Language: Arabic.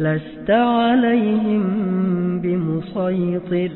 لست عليهم بمسيطر.